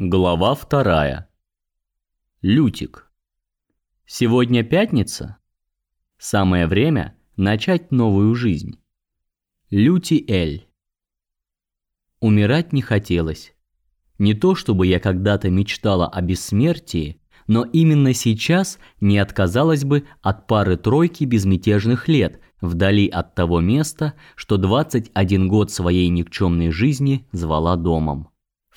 Глава вторая. Лютик. Сегодня пятница. Самое время начать новую жизнь. Люти Эль. Умирать не хотелось. Не то чтобы я когда-то мечтала о бессмертии, но именно сейчас не отказалась бы от пары-тройки безмятежных лет вдали от того места, что 21 год своей никчемной жизни звала домом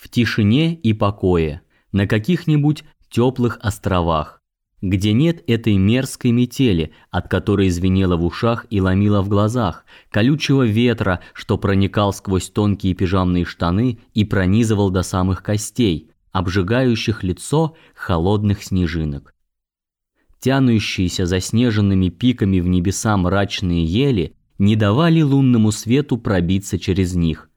в тишине и покое, на каких-нибудь теплых островах, где нет этой мерзкой метели, от которой звенело в ушах и ломило в глазах, колючего ветра, что проникал сквозь тонкие пижамные штаны и пронизывал до самых костей, обжигающих лицо холодных снежинок. Тянущиеся заснеженными пиками в небеса мрачные ели не давали лунному свету пробиться через них,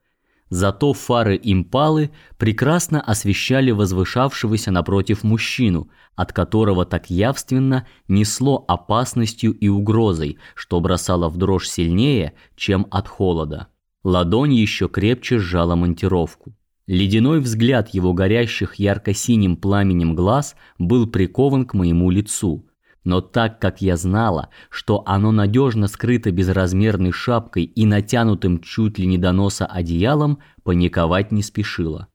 Зато фары импалы прекрасно освещали возвышавшегося напротив мужчину, от которого так явственно несло опасностью и угрозой, что бросало в дрожь сильнее, чем от холода. Ладонь еще крепче сжала монтировку. Ледяной взгляд его горящих ярко-синим пламенем глаз был прикован к моему лицу – но так как я знала, что оно надежно скрыто безразмерной шапкой и натянутым чуть ли не до носа одеялом, паниковать не спешила.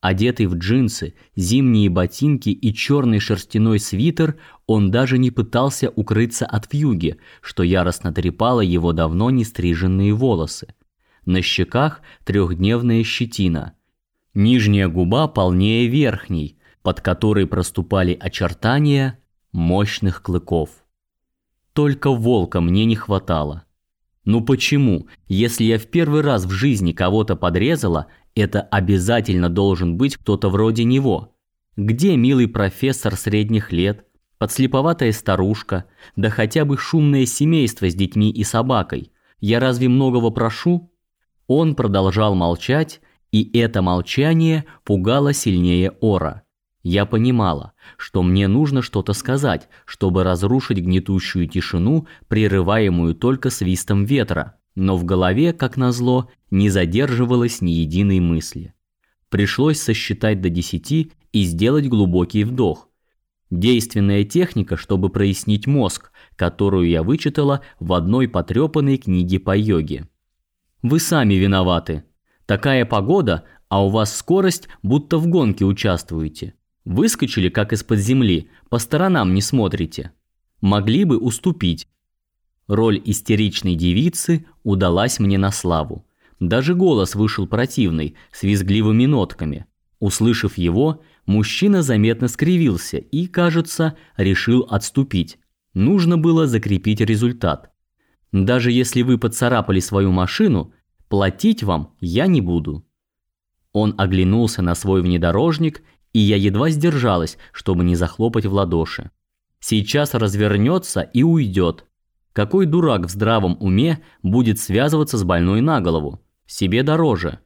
Одетый в джинсы, зимние ботинки и черный шерстяной свитер, он даже не пытался укрыться от вьюги, что яростно трепало его давно не стриженные волосы. На щеках трехдневная щетина. Нижняя губа полнее верхней, под которой проступали очертания мощных клыков. Только волка мне не хватало. Ну почему, если я в первый раз в жизни кого-то подрезала, это обязательно должен быть кто-то вроде него? Где милый профессор средних лет, подслеповатая старушка, да хотя бы шумное семейство с детьми и собакой? Я разве многого прошу? Он продолжал молчать, и это молчание пугало сильнее ора. Я понимала, что мне нужно что-то сказать, чтобы разрушить гнетущую тишину, прерываемую только свистом ветра, но в голове, как назло, не задерживалось ни единой мысли. Пришлось сосчитать до десяти и сделать глубокий вдох. Действенная техника, чтобы прояснить мозг, которую я вычитала в одной потрепанной книге по йоге. Вы сами виноваты. Такая погода, а у вас скорость, будто в гонке участвуете. Выскочили как из-под земли, по сторонам не смотрите. Могли бы уступить. Роль истеричной девицы удалась мне на славу. Даже голос вышел противный, с визгливыми нотками. Услышав его, мужчина заметно скривился и, кажется, решил отступить. Нужно было закрепить результат. Даже если вы поцарапали свою машину, платить вам я не буду. Он оглянулся на свой внедорожник и я едва сдержалась, чтобы не захлопать в ладоши. Сейчас развернется и уйдет. Какой дурак в здравом уме будет связываться с больной на голову? Себе дороже.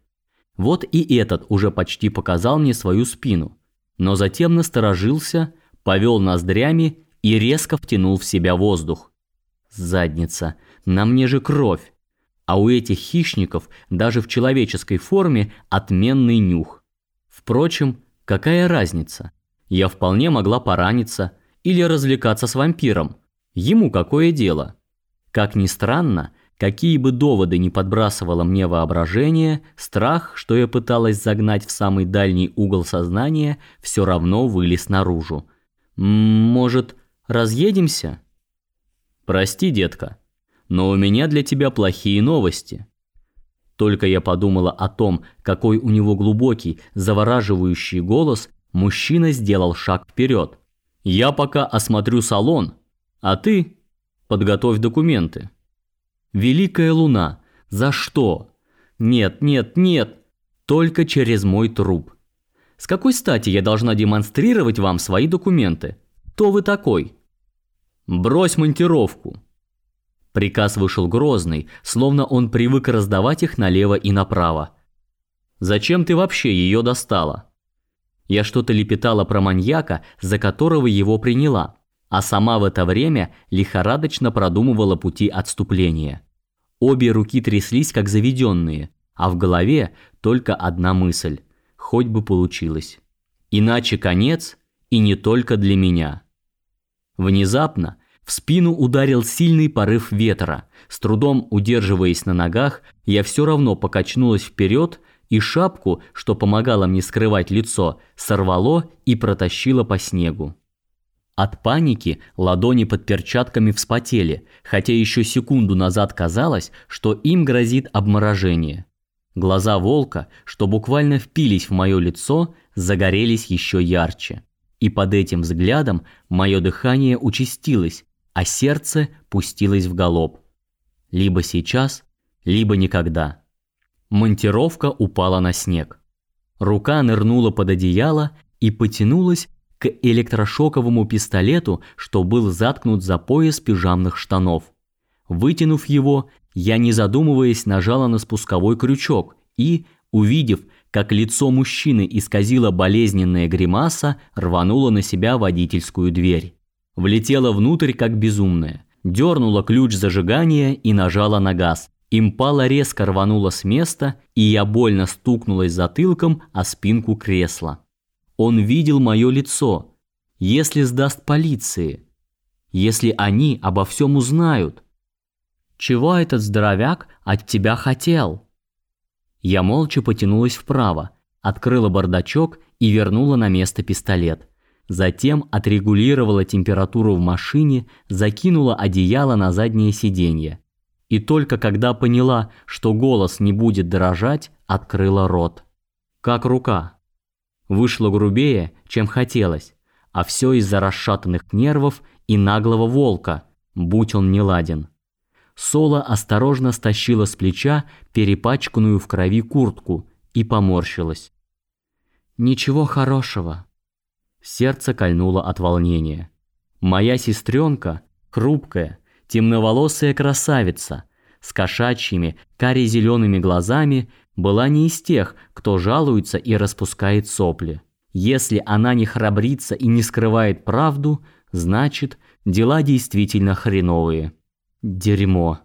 Вот и этот уже почти показал мне свою спину. Но затем насторожился, повел ноздрями и резко втянул в себя воздух. Задница, на мне же кровь. А у этих хищников даже в человеческой форме отменный нюх. Впрочем, Какая разница? Я вполне могла пораниться или развлекаться с вампиром. Ему какое дело? Как ни странно, какие бы доводы ни подбрасывало мне воображение, страх, что я пыталась загнать в самый дальний угол сознания, все равно вылез наружу. Может, разъедемся? Прости, детка, но у меня для тебя плохие новости. Только я подумала о том, какой у него глубокий, завораживающий голос, мужчина сделал шаг вперед. «Я пока осмотрю салон, а ты подготовь документы». «Великая луна, за что?» «Нет, нет, нет, только через мой труп». «С какой стати я должна демонстрировать вам свои документы? Кто вы такой?» «Брось монтировку», Приказ вышел грозный, словно он привык раздавать их налево и направо. «Зачем ты вообще ее достала?» Я что-то лепетала про маньяка, за которого его приняла, а сама в это время лихорадочно продумывала пути отступления. Обе руки тряслись, как заведенные, а в голове только одна мысль – хоть бы получилось. Иначе конец, и не только для меня. Внезапно в спину ударил сильный порыв ветра. С трудом удерживаясь на ногах, я все равно покачнулась вперед, и шапку, что помогало мне скрывать лицо, сорвало и протащило по снегу. От паники ладони под перчатками вспотели, хотя еще секунду назад казалось, что им грозит обморожение. Глаза волка, что буквально впились в мое лицо, загорелись еще ярче. И под этим взглядом мое дыхание участилось, а сердце пустилось в галоп. Либо сейчас, либо никогда. Монтировка упала на снег. Рука нырнула под одеяло и потянулась к электрошоковому пистолету, что был заткнут за пояс пижамных штанов. Вытянув его, я не задумываясь нажала на спусковой крючок и, увидев, как лицо мужчины исказило болезненная гримаса, рванула на себя водительскую дверь. Влетела внутрь как безумная, дернула ключ зажигания и нажала на газ. Импала резко рванула с места, и я больно стукнулась затылком о спинку кресла. Он видел мое лицо. Если сдаст полиции, если они обо всем узнают. Чего этот здоровяк от тебя хотел? Я молча потянулась вправо, открыла бардачок и вернула на место пистолет. Затем отрегулировала температуру в машине, закинула одеяло на заднее сиденье. И только когда поняла, что голос не будет дрожать, открыла рот. Как рука. Вышло грубее, чем хотелось, а все из-за расшатанных нервов и наглого волка, будь он не ладен. Соло осторожно стащила с плеча перепачканную в крови куртку и поморщилась. «Ничего хорошего». Сердце кольнуло от волнения. Моя сестренка, хрупкая, темноволосая красавица, с кошачьими, каре-зелеными глазами, была не из тех, кто жалуется и распускает сопли. Если она не храбрится и не скрывает правду, значит, дела действительно хреновые. Дерьмо.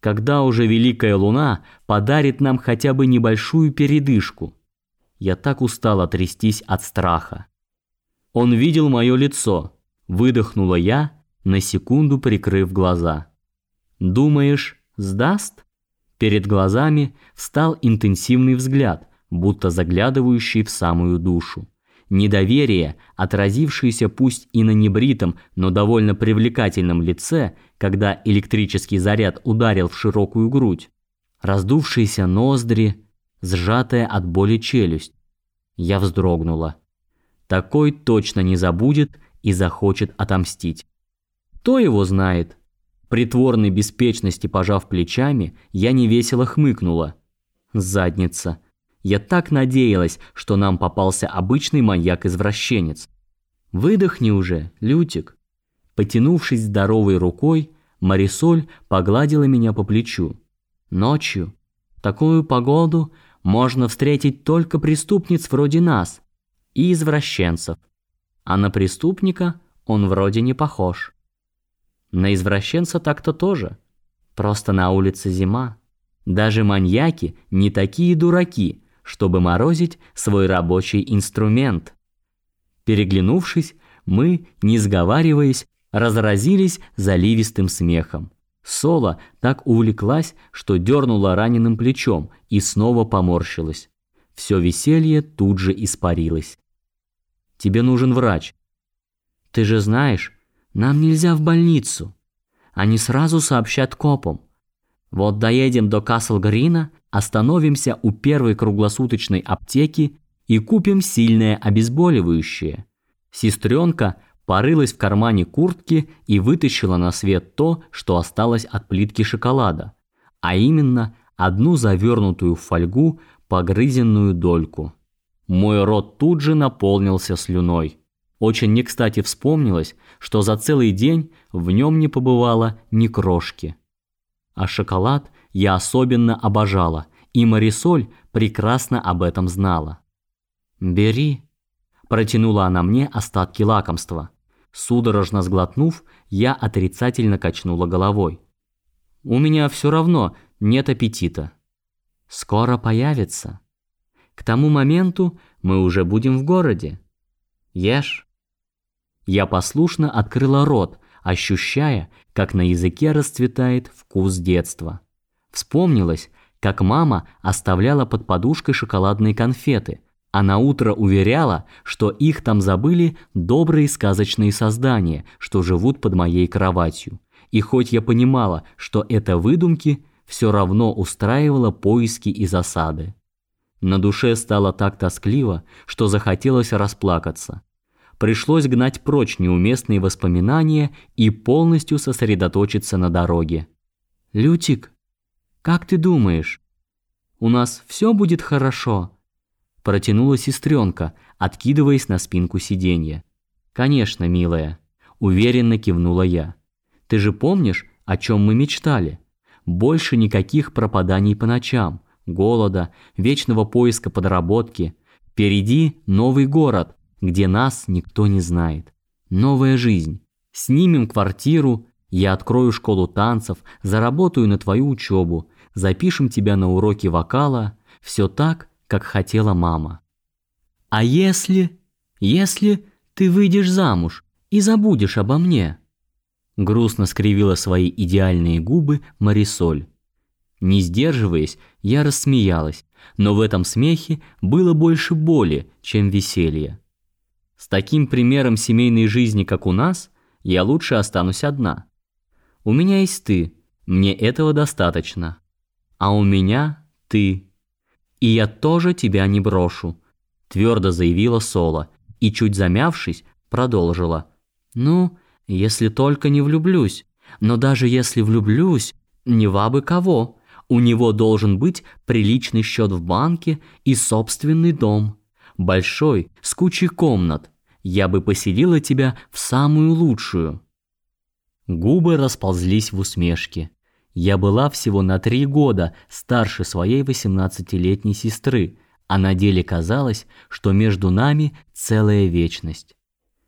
Когда уже Великая Луна подарит нам хотя бы небольшую передышку? Я так устала трястись от страха. Он видел мое лицо. Выдохнула я, на секунду прикрыв глаза. Думаешь, сдаст? Перед глазами встал интенсивный взгляд, будто заглядывающий в самую душу. Недоверие, отразившееся пусть и на небритом, но довольно привлекательном лице, когда электрический заряд ударил в широкую грудь. Раздувшиеся ноздри, сжатая от боли челюсть. Я вздрогнула. Такой точно не забудет и захочет отомстить. Кто его знает? притворной беспечности пожав плечами, я невесело хмыкнула. Задница. Я так надеялась, что нам попался обычный маньяк-извращенец. Выдохни уже, Лютик. Потянувшись здоровой рукой, Марисоль погладила меня по плечу. Ночью, такую погоду, можно встретить только преступниц вроде нас и извращенцев. А на преступника он вроде не похож. На извращенца так-то тоже. Просто на улице зима. Даже маньяки не такие дураки, чтобы морозить свой рабочий инструмент. Переглянувшись, мы, не сговариваясь, разразились заливистым смехом. Соло так увлеклась, что дернула раненым плечом и снова поморщилась. Все веселье тут же испарилось. «Тебе нужен врач». «Ты же знаешь, нам нельзя в больницу. Они сразу сообщат копам. Вот доедем до Касл-Грина, остановимся у первой круглосуточной аптеки и купим сильное обезболивающее. Сестренка порылась в кармане куртки и вытащила на свет то, что осталось от плитки шоколада, а именно одну завернутую в фольгу погрызенную дольку. Мой рот тут же наполнился слюной. Очень не кстати вспомнилось, что за целый день в нем не побывало ни крошки. А шоколад я особенно обожала, и Марисоль прекрасно об этом знала. «Бери», – протянула она мне остатки лакомства. Судорожно сглотнув, я отрицательно качнула головой. «У меня все равно нет аппетита». «Скоро появится». К тому моменту Мы уже будем в городе. Ешь. Я послушно открыла рот, ощущая, как на языке расцветает вкус детства. Вспомнилось, как мама оставляла под подушкой шоколадные конфеты, а на утро уверяла, что их там забыли добрые сказочные создания, что живут под моей кроватью. И хоть я понимала, что это выдумки, все равно устраивала поиски и засады. На душе стало так тоскливо, что захотелось расплакаться. Пришлось гнать прочь неуместные воспоминания и полностью сосредоточиться на дороге. «Лютик, как ты думаешь, у нас все будет хорошо?» Протянула сестренка, откидываясь на спинку сиденья. «Конечно, милая», – уверенно кивнула я. «Ты же помнишь, о чем мы мечтали? Больше никаких пропаданий по ночам, голода, вечного поиска подработки. Впереди новый город, где нас никто не знает. Новая жизнь. Снимем квартиру, я открою школу танцев, заработаю на твою учебу, запишем тебя на уроки вокала. Все так, как хотела мама. А если... если ты выйдешь замуж и забудешь обо мне?» Грустно скривила свои идеальные губы Марисоль. Не сдерживаясь, я рассмеялась, но в этом смехе было больше боли, чем веселья. С таким примером семейной жизни, как у нас, я лучше останусь одна. У меня есть ты, мне этого достаточно. А у меня ты. «И я тоже тебя не брошу», – твердо заявила Соло и, чуть замявшись, продолжила. «Ну, если только не влюблюсь. Но даже если влюблюсь, не в абы кого. У него должен быть приличный счет в банке и собственный дом. Большой, с кучей комнат. Я бы поселила тебя в самую лучшую». Губы расползлись в усмешке. Я была всего на три года старше своей восемнадцатилетней сестры, а на деле казалось, что между нами целая вечность.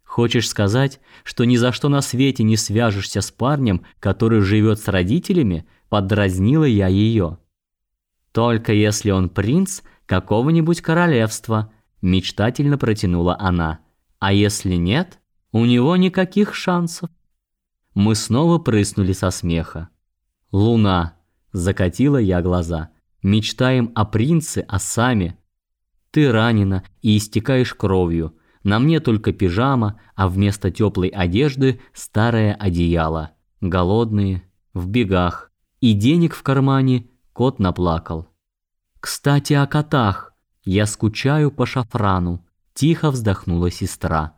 Хочешь сказать, что ни за что на свете не свяжешься с парнем, который живет с родителями? Подразнила я ее. Только если он принц какого-нибудь королевства, мечтательно протянула она. А если нет, у него никаких шансов. Мы снова прыснули со смеха. «Луна!» – закатила я глаза. «Мечтаем о принце, а сами...» «Ты ранена и истекаешь кровью. На мне только пижама, а вместо теплой одежды старое одеяло. Голодные, в бегах. И денег в кармане кот наплакал. «Кстати, о котах. Я скучаю по шафрану», – тихо вздохнула сестра.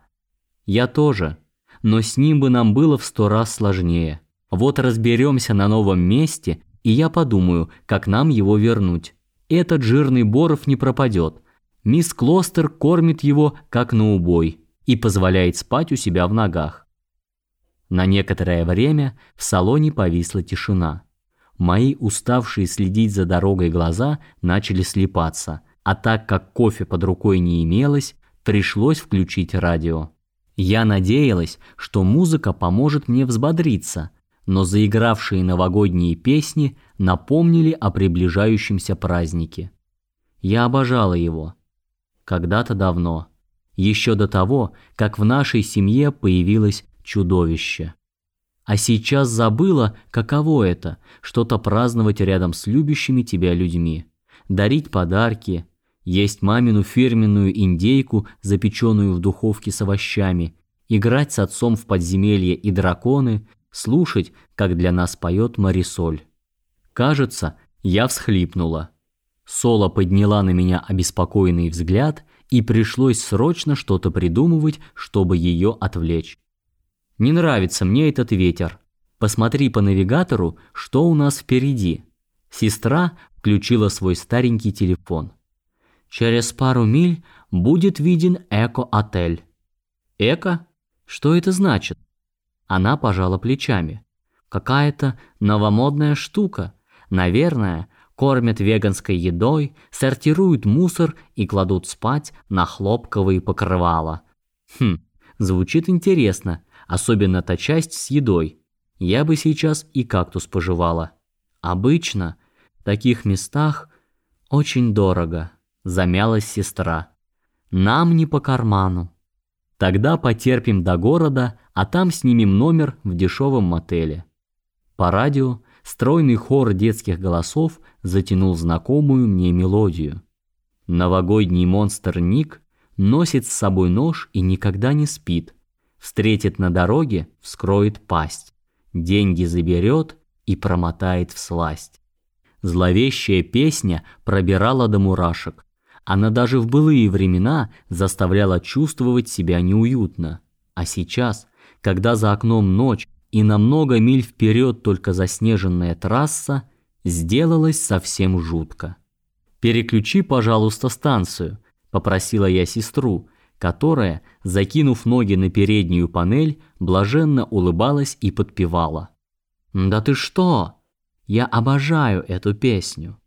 «Я тоже, но с ним бы нам было в сто раз сложнее». Вот разберемся на новом месте, и я подумаю, как нам его вернуть. Этот жирный Боров не пропадет. Мисс Клостер кормит его, как на убой, и позволяет спать у себя в ногах. На некоторое время в салоне повисла тишина. Мои уставшие следить за дорогой глаза начали слепаться, а так как кофе под рукой не имелось, пришлось включить радио. Я надеялась, что музыка поможет мне взбодриться – но заигравшие новогодние песни напомнили о приближающемся празднике. Я обожала его. Когда-то давно, еще до того, как в нашей семье появилось чудовище. А сейчас забыла, каково это что-то праздновать рядом с любящими тебя людьми, дарить подарки, есть мамину фирменную индейку, запеченную в духовке с овощами, играть с отцом в подземелье и драконы, слушать, как для нас поет Марисоль. Кажется, я всхлипнула. Соло подняла на меня обеспокоенный взгляд, и пришлось срочно что-то придумывать, чтобы ее отвлечь. Не нравится мне этот ветер. Посмотри по навигатору, что у нас впереди. Сестра включила свой старенький телефон. Через пару миль будет виден эко-отель. Эко? Что это значит? Она пожала плечами. Какая-то новомодная штука. Наверное, кормят веганской едой, сортируют мусор и кладут спать на хлопковые покрывала. Хм, звучит интересно, особенно та часть с едой. Я бы сейчас и кактус пожевала. Обычно в таких местах очень дорого, замялась сестра. нам не по карману. Тогда потерпим до города, а там снимем номер в дешевом мотеле. По радио стройный хор детских голосов затянул знакомую мне мелодию. Новогодний монстр Ник носит с собой нож и никогда не спит. Встретит на дороге, вскроет пасть. Деньги заберет и промотает в сласть. Зловещая песня пробирала до мурашек. Она даже в былые времена заставляла чувствовать себя неуютно. А сейчас, когда за окном ночь и на много миль вперед только заснеженная трасса, сделалось совсем жутко. «Переключи, пожалуйста, станцию», – попросила я сестру, которая, закинув ноги на переднюю панель, блаженно улыбалась и подпевала. «Да ты что? Я обожаю эту песню».